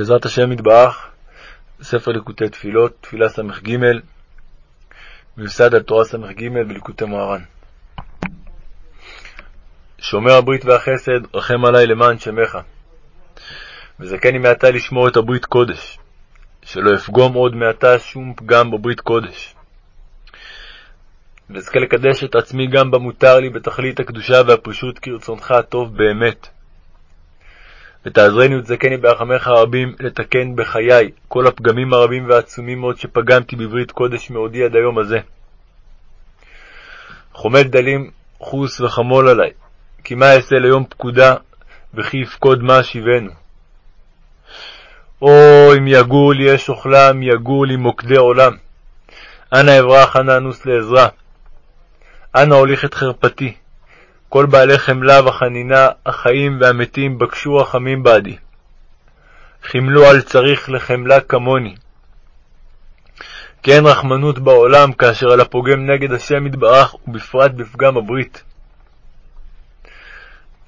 בעזרת השם יתברך, ספר ליקוטי תפילות, תפילה ס"ג, מיוסד על תורה ס"ג וליקוטי מוהר"ן. שומר הברית והחסד, רחם עלי למען שמך. וזכני מעתה לשמור את הברית קודש, שלא אפגום עוד מעתה שום פגם בברית קודש. ואזכה לקדש את עצמי גם במותר לי בתכלית הקדושה והפרישות כרצונך הטוב באמת. ותעזרני ותזכני ברחמך הרבים לתקן בחיי כל הפגמים הרבים והעצומים מאוד שפגמתי בברית קודש מעודי עד היום הזה. חומל דלים חוס וחמול עלי, כי מה אעשה ליום פקודה, וכי יפקוד מה אשיבנו. או אם יגור לי אש אוכלם, יגור לי מוקדי עולם. אנא אברח, אנא אנוס לעזרה. אנא הוליך את חרפתי. כל בעלי חמלה וחנינה, החיים והמתים, בקשו רחמים בעדי. חימלו על צריך לחמלה כמוני. כי אין רחמנות בעולם כאשר על הפוגם נגד השם יתברך, ובפרט בפגם הברית.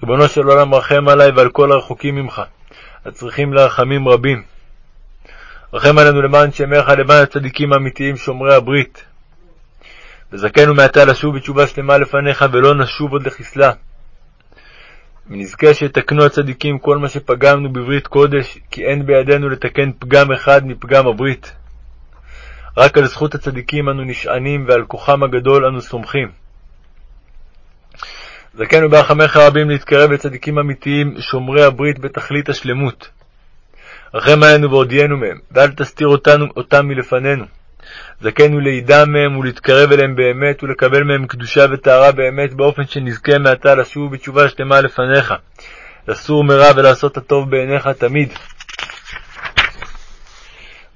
ריבונו של עולם רחם עלי ועל כל הרחוקים ממך, הצריכים לרחמים רבים. רחם עלינו למען שמך, למען הצדיקים האמיתיים שומרי הברית. וזכנו מעתה לשוב בתשובה שלמה לפניך, ולא נשוב עוד לחסלה. ונזכה שיתקנו הצדיקים כל מה שפגמנו בברית קודש, כי אין בידינו לתקן פגם אחד מפגם הברית. רק על זכות הצדיקים אנו נשענים, ועל כוחם הגדול אנו סומכים. זכנו ברחמך רבים להתקרב לצדיקים אמיתיים, שומרי הברית בתכלית השלמות. רחם עלינו והודיענו מהם, ואל תסתיר אותנו, אותם מלפנינו. זכנו לידע מהם ולהתקרב אליהם באמת, ולקבל מהם קדושה וטהרה באמת, באופן שנזכה מעתה לשוב בתשובה שלמה לפניך, לסור מרע ולעשות הטוב בעיניך תמיד.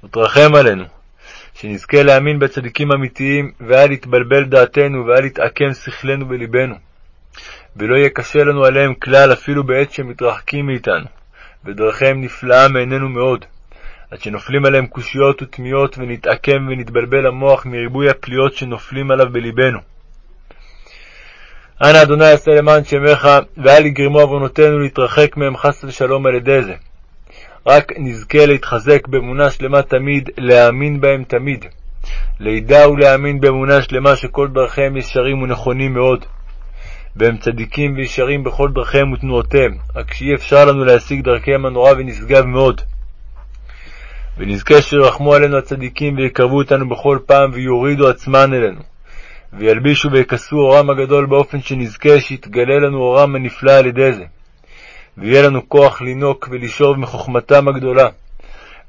ותרחם עלינו, שנזכה להאמין בצדיקים אמיתיים, ואל יתבלבל דעתנו, ואל יתעקם שכלנו בלבנו. ולא יהיה קשה לנו עליהם כלל, אפילו בעת שהם מתרחקים מאיתנו, ודרכיהם נפלאה מעינינו מאוד. עד שנופלים עליהם קושיות ותמיהות, ונתעקם ונתבלבל המוח מריבוי הפליאות שנופלים עליו בלבנו. אנא אדוני עשה למען שמך, ואל יגרמו עוונותינו להתרחק מהם חס ושלום על ידי זה. רק נזכה להתחזק באמונה שלמה תמיד, להאמין בהם תמיד. לידע ולהאמין באמונה שלמה שכל דרכיהם ישרים ונכונים מאוד. והם צדיקים וישרים בכל דרכיהם ותנועותיהם, רק שאי אפשר לנו להשיג דרכיהם הנורא ונשגב מאוד. ונזכה שירחמו עלינו הצדיקים ויקרבו אותנו בכל פעם ויורידו עצמן אלינו, וילבישו ויכסו אורם הגדול באופן שנזכה שיתגלה לנו אורם הנפלא על ידי זה, ויהיה לנו כוח לינוק ולשאוב מחוכמתם הגדולה,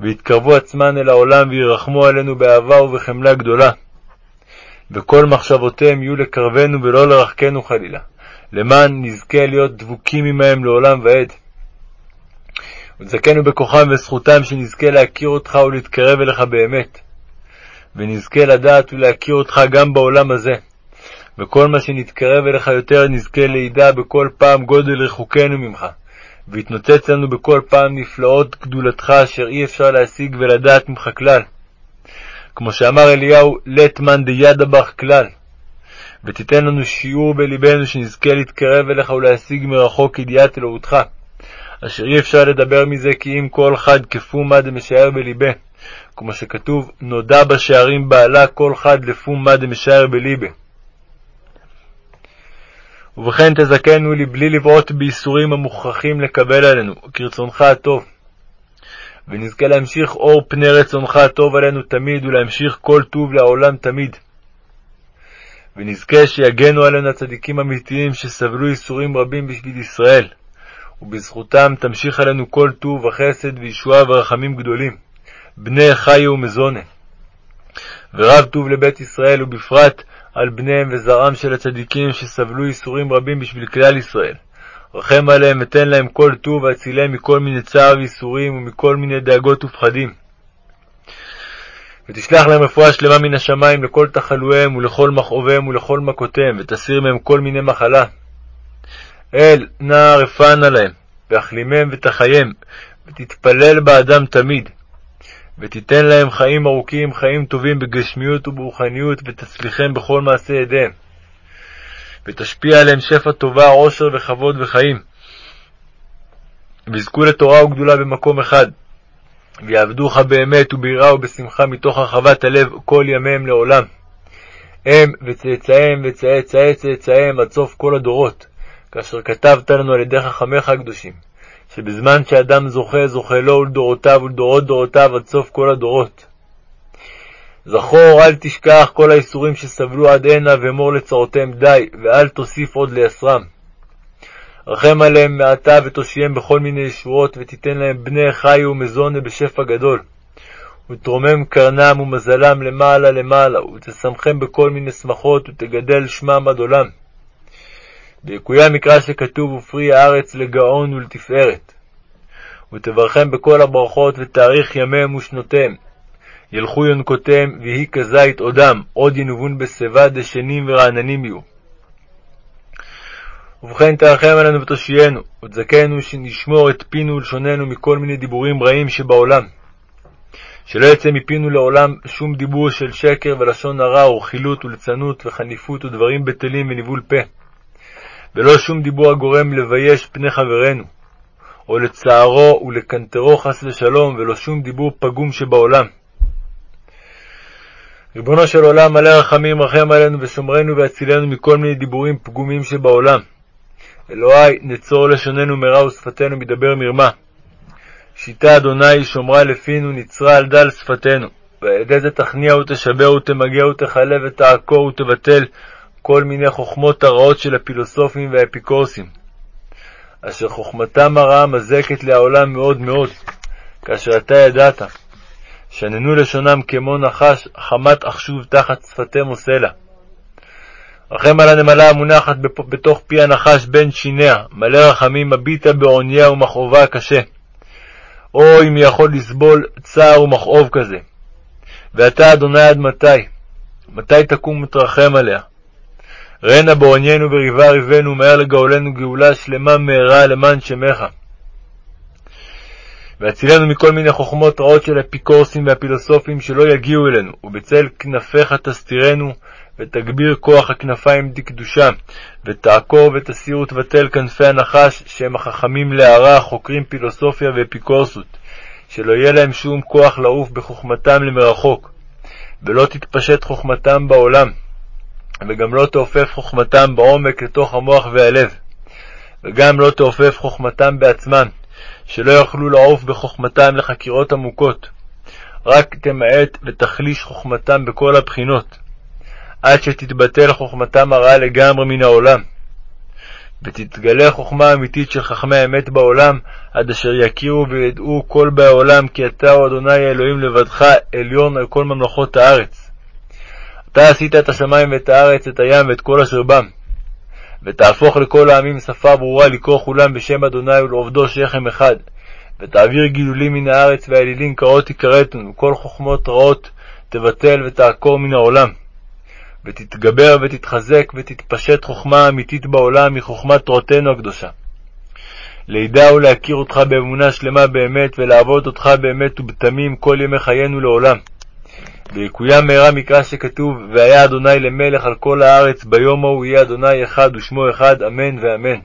ויתקרבו עצמן אל העולם וירחמו עלינו באהבה ובחמלה גדולה. וכל מחשבותיהם יהיו לקרבנו ולא לרחקנו חלילה, למען נזכה להיות דבוקים עמהם לעולם ועד. ותזכנו בכוחם וזכותם שנזכה להכיר אותך ולהתקרב אליך באמת, ונזכה לדעת ולהכיר אותך גם בעולם הזה. וכל מה שנתקרב אליך יותר נזכה לידע בכל פעם גודל רחוקנו ממך, ויתנוצץ לנו בכל פעם נפלאות גדולתך אשר אי אפשר להשיג ולדעת ממך כלל. כמו שאמר אליהו, לית מאן בך כלל. ותיתן לנו שיעור בלבנו שנזכה להתקרב אליך ולהשיג מרחוק ידיעת אלוהותך. אשר אי אפשר לדבר מזה כי אם כל חד כפומה דמשער בלבה, כמו שכתוב, נודע בשערים בעלה כל חד לפומה דמשער בליבה. ובכן תזכנו לי בלי לבעוט בייסורים המוכרחים לקבל עלינו, כרצונך הטוב. ונזכה להמשיך אור פני רצונך הטוב עלינו תמיד, ולהמשיך כל טוב לעולם תמיד. ונזכה שיגנו עלינו הצדיקים האמיתיים שסבלו ייסורים רבים בשביל ישראל, ובזכותם תמשיך עלינו כל טוב וחסד וישועה ורחמים גדולים, בני חיו ומזונה. ורב טוב לבית ישראל, ובפרט על בניהם וזרעם של הצדיקים שסבלו ייסורים רבים בשביל כלל ישראל. רחם עליהם ותן להם כל טוב והצילם מכל מיני צער וייסורים ומכל מיני דאגות ופחדים. ותשלח להם רפואה שלמה מן השמיים לכל תחלואיהם ולכל מכאוביהם ולכל מכותיהם, ותסיר מהם כל מיני מחלה. אל, נא רפאנה להם, ואכלימם ותחיים, ותתפלל באדם תמיד. ותיתן להם חיים ארוכים, חיים טובים בגשמיות וברוחניות, ותצליחם בכל מעשה ידיהם. ותשפיע עליהם שפע טובה, עושר וכבוד וחיים. ויזכו לתורה וגדולה במקום אחד. ויעבדוך באמת וביראה ובשמחה מתוך הרחבת הלב כל ימיהם לעולם. הם וצאצאיהם וצאצאי צאצאיהם עד סוף כל הדורות, כאשר כתבת לנו על ידי חכמיך הקדושים, שבזמן שאדם זוכה, זוכה לו ולדורותיו ולדורות דורותיו עד סוף כל הדורות. זכור, אל תשכח כל האיסורים שסבלו עד הנה, ואמור לצרותיהם די, ואל תוסיף עוד ליסרם. רחם עליהם מעתה ותושייהם בכל מיני ישועות, ותיתן להם בני חיו ומזונה בשפע גדול. ותרומם קרנם ומזלם למעלה למעלה, ותשמחם בכל מיני שמחות, ותגדל שמם עד עולם. ויקוים מקרא שכתוב ופרי הארץ לגאון ולתפארת. ותברכם בכל הברכות, ותאריך ימיהם ושנותיהם. ילכו יונקותיהם, ויהי כזית עודם, עוד ינובון בשיבה דשנים ורעננים יהיו. ובכן תרחם עלינו ותושיינו, ותזכנו שנשמור את פינו ולשוננו מכל מיני דיבורים רעים שבעולם. שלא יצא מפינו לעולם שום דיבור של שקר ולשון הרע ורכילות וליצנות וחניפות ודברים בטלים וניבול פה. ולא שום דיבור הגורם לבייש פני חברנו, או לצערו ולקנטרו חס ושלום, ולא שום דיבור פגום שבעולם. ריבונו של עולם, מלא רחמים, רחם עלינו ושומרנו והצילנו מכל מיני דיבורים פגומים שבעולם. אלוהי, נצור לשוננו מרע ושפתנו מדבר מרמה. שיטה אדוני שומרה לפינו, נצרה על דל שפתנו. זה תכניע ותשבר ותמגר ותכלה ותעקור ותבטל כל מיני חוכמות הרעות של הפילוסופים והאפיקורסים, אשר חוכמתם הרעה מזקת לעולם מאוד מאוד, כאשר אתה ידעת, שננו לשונם כמו נחש, חמת אחשוב תחת שפתם עושה. רחם על הנמלה המונחת בתוך פי הנחש בין שיניה, מלא רחמים, מביטה בעונייה ומכאובה קשה. אוי, מי יכול לסבול צער ומכאוב כזה. ואתה, אדוני, עד מתי? מתי תקום ותרחם עליה? ראנה בעוניינו וריבה ריבנו, מהר לגאולנו גאולה שלמה מהרה למען שמך. והצילנו מכל מיני חוכמות רעות של אפיקורסים והפילוסופים שלא יגיעו אלינו, ובצל כנפיך תסתירנו, ותגביר כוח הכנפיים דקדושה, ותעקור ותסיר ותבטל כנפי הנחש, שהם החכמים להערה, החוקרים פילוסופיה ואפיקורסות, שלא יהיה להם שום כוח לעוף בחוכמתם למרחוק, ולא תתפשט חוכמתם בעולם, וגם לא תעופף חוכמתם בעומק לתוך המוח והלב, וגם לא תעופף חוכמתם בעצמם, שלא יוכלו לעוף בחוכמתם לחקירות עמוקות, רק תמעט ותחליש חוכמתם בכל הבחינות, עד שתתבטל חוכמתם הרעה לגמרי מן העולם, ותתגלה חוכמה אמיתית של חכמי האמת בעולם, עד אשר יכירו וידעו כל באי עולם, כי אתה אדוני האלוהים לבדך עליון על כל ממלכות הארץ. אתה עשית את השמיים ואת הארץ, את הים ואת כל אשר בם. ותהפוך לכל העמים שפה ברורה לקרוא כולם בשם אדוני ולעובדו שכם אחד. ותעביר גילולים מן הארץ והאלילים קראות יכרתנו, כל חוכמות רעות תבטל ותעקור מן העולם. ותתגבר ותתחזק ותתפשט חוכמה אמיתית בעולם מחוכמת תורתנו הקדושה. לידע ולהכיר אותך באמונה שלמה באמת, ולעבוד אותך באמת ובתמים כל ימי חיינו לעולם. ויקוים מהרה מקרא שכתוב, והיה אדוני למלך על כל הארץ, ביום ההוא יהיה אדוני אחד ושמו אחד, אמן ואמן.